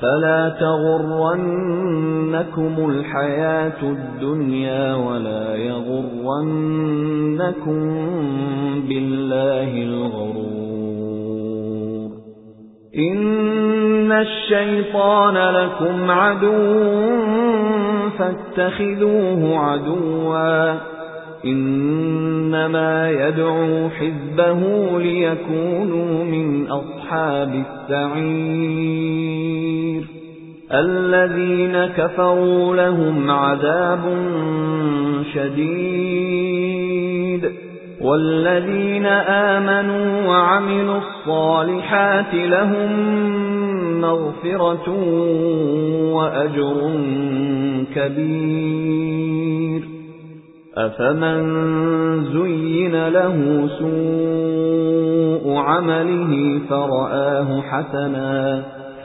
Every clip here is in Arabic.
فَلَا تَغُرَّنَّكُمُ الْحَيَاةُ الدُّنْيَا وَلَا يَغُرَّنَّكُم بِاللَّهِ الْغَرُورُ. إِنَّ الشَّيْطَانَ لَكُمْ عَدُوٌّ فَاتَّخِذُوهُ عَدُوًّا. إِنَّمَا يَدْعُو حِزْبَهُ لِيَكُونُوا مِنْ أَصْحَابِ السَّعِيرِ. الَّذِينَ كَفَرُوا لَهُمْ عَذَابٌ شَدِيدٌ وَالَّذِينَ آمَنُوا وَعَمِلُوا الصَّالِحَاتِ لَهُم مَّغْفِرَةٌ وَأَجْرٌ كَبِيرٌ أَفَمَن زُيِّنَ لَهُ سُوءُ عَمَلِهِ فَرَآهُ حَسَنًا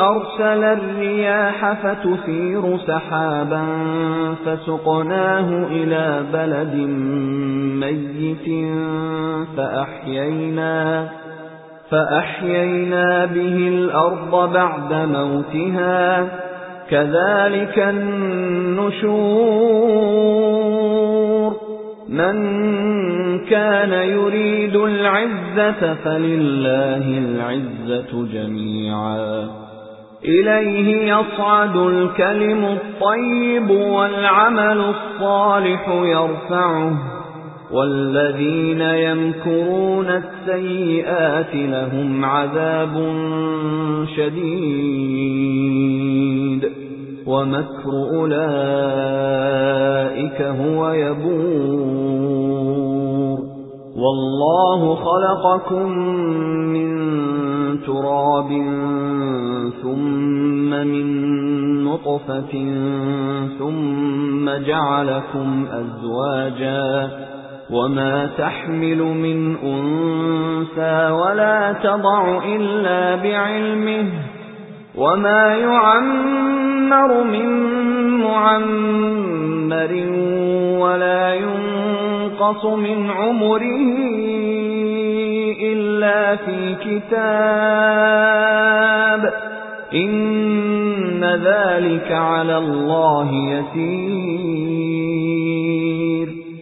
أَرْسَلَ الرِّيَاحَ فَتُثِيرُ سَحَابًا فَسُقْنَاهُ إِلَى بَلَدٍ مَّيِّتٍ فَأَحْيَيْنَا فَأَحْيَيْنَا بِهِ الْأَرْضَ بَعْدَ مَوْتِهَا كَذَلِكَ النُّشُورُ مَن كَانَ يُرِيدُ الْعِزَّةَ فَلِلَّهِ الْعِزَّةُ جَمِيعًا إِلَيْهِ يَصْعَدُ الْكَلِمُ الطَّيِّبُ وَالْعَمَلُ الصَّالِحُ يَرْفَعُهُ وَالَّذِينَ يَمْكُرُونَ السَّيِّئَاتِ لَهُمْ عَذَابٌ شَدِيدٌ وَمَكْرُ أُولَئِكَ هُوَ يَبُورُ. وَاللَّهُ خَلَقَكُم مِّن نُّطْفَةٍ ثُمَّ جَعَلَكُمْ أَزْوَاجًا وَمَا تَحْمِلُ مِنْ أُنثَىٰ وَلَا تَضَعُ إِلَّا بِعِلْمِهِ وَمَا يُعَمَّرُ مِن مُّعَمَّرٍ وَلَا يُنقَصُ مِنْ عُمُرِهِ إِلَّا فِي كِتَابٍ إِنَّ ذَلِكَ عَلَى اللَّهِ يَسِيرٌ